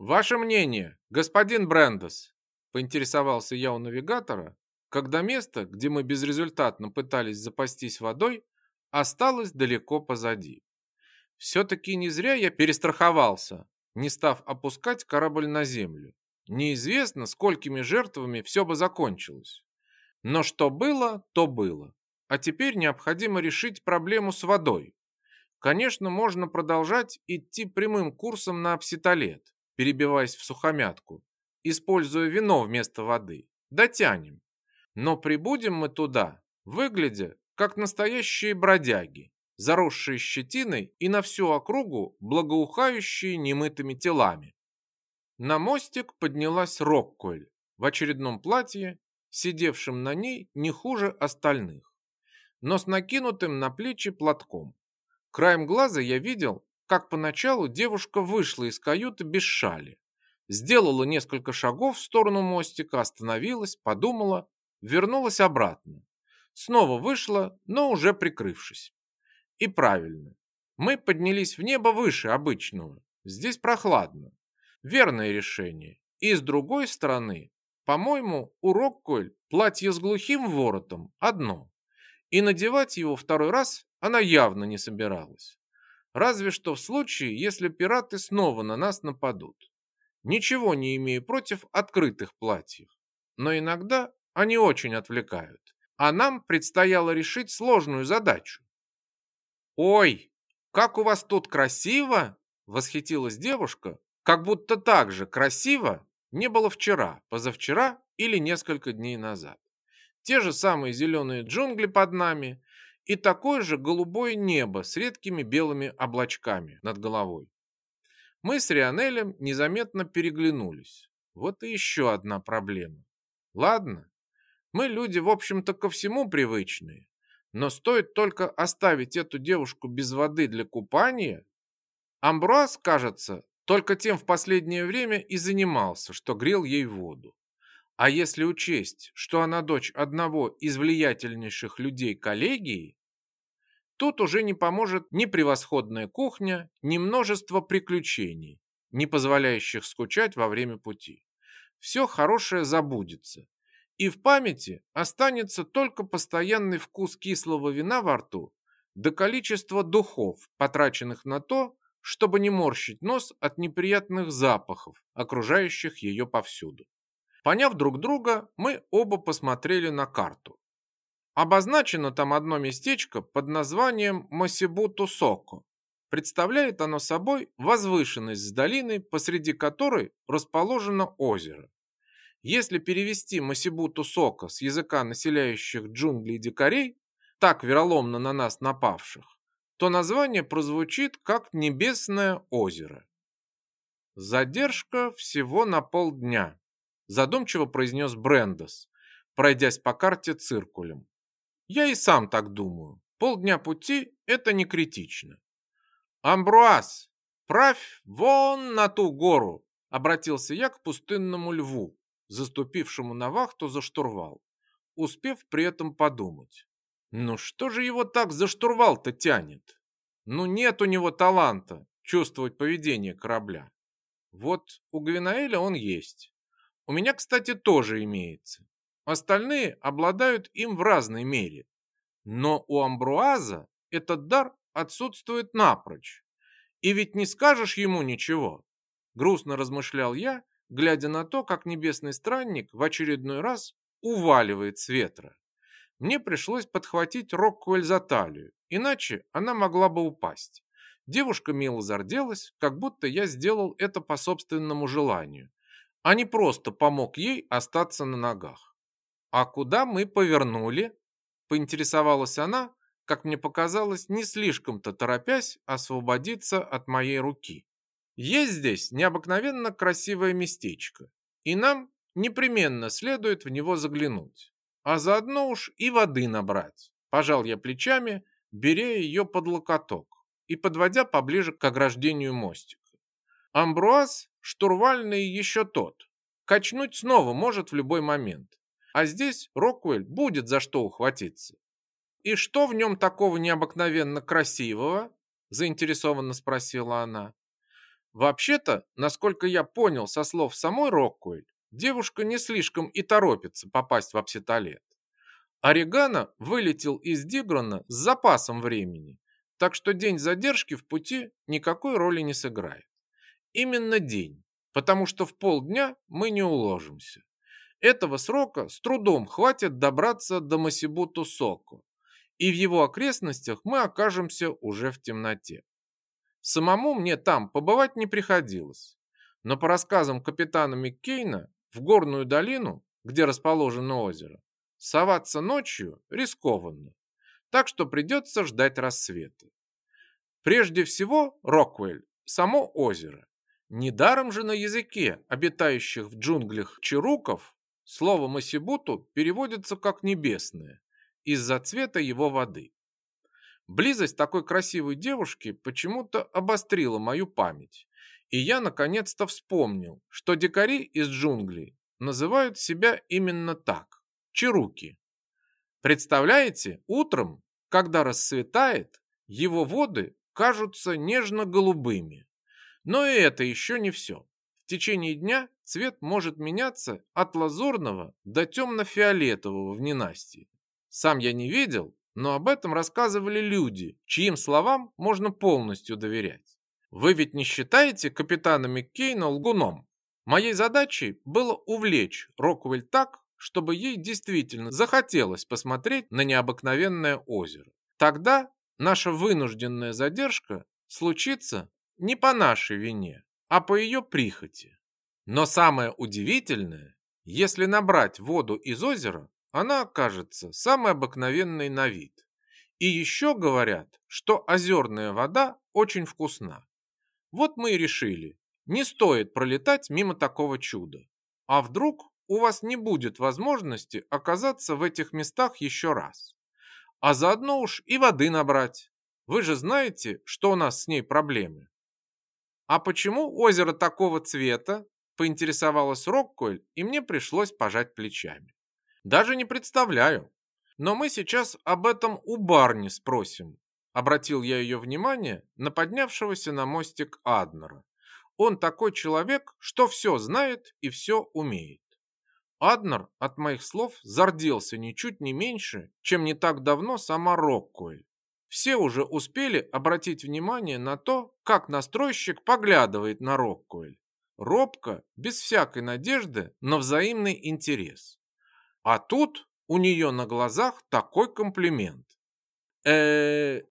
«Ваше мнение, господин Брендес?» – поинтересовался я у навигатора, когда место, где мы безрезультатно пытались запастись водой, осталось далеко позади. Все-таки не зря я перестраховался, не став опускать корабль на землю. Неизвестно, сколькими жертвами все бы закончилось. Но что было, то было. А теперь необходимо решить проблему с водой. Конечно, можно продолжать идти прямым курсом на апситолет, перебиваясь в сухомятку, используя вино вместо воды. Дотянем. Но прибудем мы туда, выглядя как настоящие бродяги, заросшие щетиной и на всю округу благоухающие немытыми телами. На мостик поднялась Рокколь в очередном платье, сидевшем на ней не хуже остальных, но с накинутым на плечи платком. Краем глаза я видел, как поначалу девушка вышла из каюты без шали, сделала несколько шагов в сторону мостика, остановилась, подумала, вернулась обратно. Снова вышла, но уже прикрывшись. И правильно. Мы поднялись в небо выше обычного. Здесь прохладно. Верное решение. И с другой стороны, по-моему, у Рокколь платье с глухим воротом одно. И надевать его второй раз она явно не собиралась. Разве что в случае, если пираты снова на нас нападут. Ничего не имею против открытых платьев. Но иногда они очень отвлекают. А нам предстояло решить сложную задачу. «Ой, как у вас тут красиво!» Восхитилась девушка, как будто так же красиво не было вчера, позавчера или несколько дней назад. Те же самые зеленые джунгли под нами и такое же голубое небо с редкими белыми облачками над головой. Мы с Рионелем незаметно переглянулись. Вот и еще одна проблема. Ладно, мы люди, в общем-то, ко всему привычные, но стоит только оставить эту девушку без воды для купания, Амбруаз, кажется, только тем в последнее время и занимался, что грел ей воду. А если учесть, что она дочь одного из влиятельнейших людей коллегии, тут уже не поможет ни превосходная кухня, ни множество приключений, не позволяющих скучать во время пути. Все хорошее забудется, и в памяти останется только постоянный вкус кислого вина во рту да количество духов, потраченных на то, чтобы не морщить нос от неприятных запахов, окружающих ее повсюду. Поняв друг друга, мы оба посмотрели на карту. Обозначено там одно местечко под названием Масибуту-Соко. Представляет оно собой возвышенность с долиной, посреди которой расположено озеро. Если перевести Масибуту-Соко с языка населяющих джунгли и дикарей, так вероломно на нас напавших, то название прозвучит как Небесное озеро. Задержка всего на полдня, задумчиво произнес Брендес, пройдясь по карте циркулем. Я и сам так думаю. Полдня пути – это не критично. Амбруаз, правь вон на ту гору, обратился я к пустынному льву, заступившему на вахту за штурвал, успев при этом подумать. Ну что же его так за штурвал-то тянет? Ну нет у него таланта чувствовать поведение корабля. Вот у Гвинаэля он есть. У меня, кстати, тоже имеется. Остальные обладают им в разной мере. Но у Амбруаза этот дар отсутствует напрочь. И ведь не скажешь ему ничего. Грустно размышлял я, глядя на то, как небесный странник в очередной раз уваливает с ветра. Мне пришлось подхватить Роккуэль за талию, иначе она могла бы упасть. Девушка мило зарделась, как будто я сделал это по собственному желанию, а не просто помог ей остаться на ногах. «А куда мы повернули?» – поинтересовалась она, как мне показалось, не слишком-то торопясь освободиться от моей руки. «Есть здесь необыкновенно красивое местечко, и нам непременно следует в него заглянуть а заодно уж и воды набрать. Пожал я плечами, беря ее под локоток и подводя поближе к ограждению мостика. Амбруаз штурвальный еще тот. Качнуть снова может в любой момент. А здесь Роквелл будет за что ухватиться. «И что в нем такого необыкновенно красивого?» заинтересованно спросила она. Вообще-то, насколько я понял со слов самой Роккуэль, девушка не слишком и торопится попасть в апситолет. Орегано вылетел из Дигрона с запасом времени, так что день задержки в пути никакой роли не сыграет. Именно день, потому что в полдня мы не уложимся. Этого срока с трудом хватит добраться до Масибуту Соко, и в его окрестностях мы окажемся уже в темноте. Самому мне там побывать не приходилось, но по рассказам капитана Маккейна в горную долину, где расположено озеро, соваться ночью рискованно, так что придется ждать рассвета. Прежде всего, Роквелл, само озеро. Недаром же на языке обитающих в джунглях чируков слово Масибуту переводится как «небесное» из-за цвета его воды. Близость такой красивой девушки почему-то обострила мою память, и я наконец-то вспомнил, что дикари из джунглей называют себя именно так – чируки. Представляете, утром, когда рассветает, его воды кажутся нежно-голубыми. Но и это еще не все. В течение дня цвет может меняться от лазурного до темно-фиолетового в ненастье. Сам я не видел, но об этом рассказывали люди, чьим словам можно полностью доверять. Вы ведь не считаете капитана Маккейна лгуном? Моей задачей было увлечь Роквель так, чтобы ей действительно захотелось посмотреть на необыкновенное озеро. Тогда наша вынужденная задержка случится не по нашей вине, а по ее прихоти. Но самое удивительное, если набрать воду из озера, она окажется самой обыкновенной на вид. И еще говорят, что озерная вода очень вкусна. Вот мы и решили, не стоит пролетать мимо такого чуда. А вдруг у вас не будет возможности оказаться в этих местах еще раз? А заодно уж и воды набрать. Вы же знаете, что у нас с ней проблемы. А почему озеро такого цвета? Поинтересовалась Роккуэль, и мне пришлось пожать плечами. Даже не представляю. Но мы сейчас об этом у Барни спросим. Обратил я ее внимание на поднявшегося на мостик Аднера. Он такой человек, что все знает и все умеет. Аднер от моих слов зарделся ничуть не меньше, чем не так давно сама Роккуэль. Все уже успели обратить внимание на то, как настройщик поглядывает на Роккуэль. Робко, без всякой надежды на взаимный интерес. А тут у нее на глазах такой комплимент. э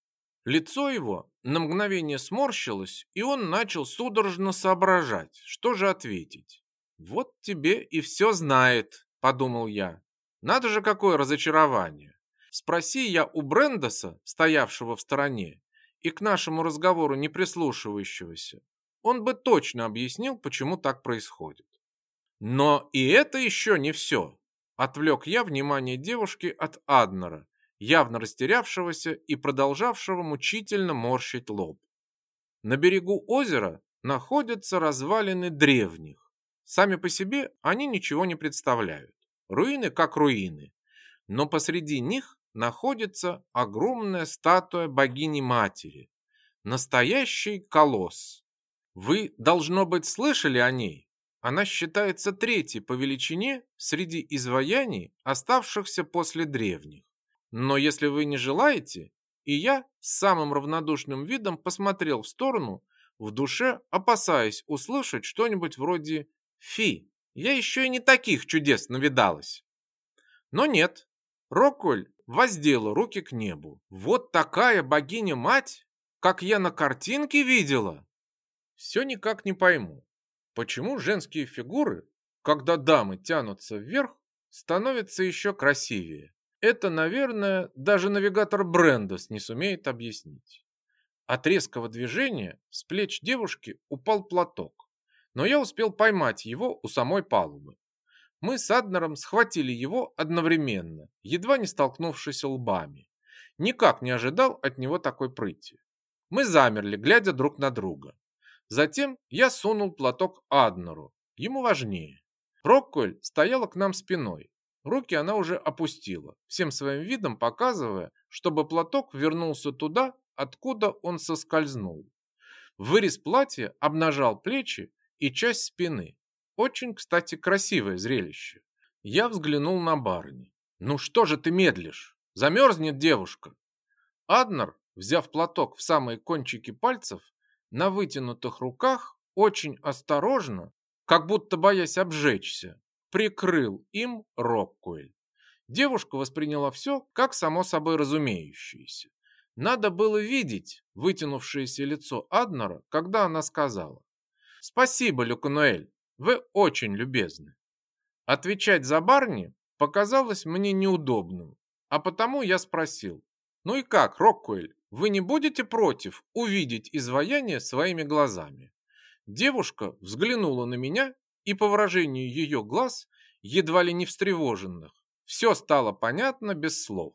Лицо его на мгновение сморщилось, и он начал судорожно соображать, что же ответить. «Вот тебе и все знает», — подумал я. «Надо же, какое разочарование! Спроси я у Брендоса, стоявшего в стороне, и к нашему разговору не прислушивающегося, он бы точно объяснил, почему так происходит. Но и это еще не все. Отвлек я внимание девушки от Аднера, явно растерявшегося и продолжавшего мучительно морщить лоб. На берегу озера находятся развалины древних. Сами по себе они ничего не представляют. Руины как руины. Но посреди них находится огромная статуя богини-матери. Настоящий колосс. Вы, должно быть, слышали о ней? Она считается третьей по величине среди изваяний, оставшихся после древних. Но если вы не желаете, и я с самым равнодушным видом посмотрел в сторону, в душе опасаясь услышать что-нибудь вроде «Фи, я еще и не таких чудес навидалась». Но нет, Роквель воздела руки к небу. Вот такая богиня-мать, как я на картинке видела. Все никак не пойму, Почему женские фигуры, когда дамы тянутся вверх, становятся еще красивее? Это, наверное, даже навигатор Брендос не сумеет объяснить. От резкого движения с плеч девушки упал платок, но я успел поймать его у самой палубы. Мы с Аднером схватили его одновременно, едва не столкнувшись лбами. Никак не ожидал от него такой прыти. Мы замерли, глядя друг на друга. Затем я сунул платок Аднеру. Ему важнее. Рокколь стояла к нам спиной. Руки она уже опустила, всем своим видом показывая, чтобы платок вернулся туда, откуда он соскользнул. Вырез платья обнажал плечи и часть спины. Очень, кстати, красивое зрелище. Я взглянул на барыни. «Ну что же ты медлишь? Замерзнет девушка!» Аднер, взяв платок в самые кончики пальцев, на вытянутых руках очень осторожно, как будто боясь обжечься, прикрыл им Роккуэль. Девушка восприняла все как само собой разумеющееся. Надо было видеть вытянувшееся лицо Аднера, когда она сказала «Спасибо, Люкануэль, вы очень любезны». Отвечать за Барни показалось мне неудобным, а потому я спросил «Ну и как, Роккуэль, вы не будете против увидеть изваяние своими глазами?» Девушка взглянула на меня, и по выражению ее глаз, едва ли не встревоженных, все стало понятно без слов.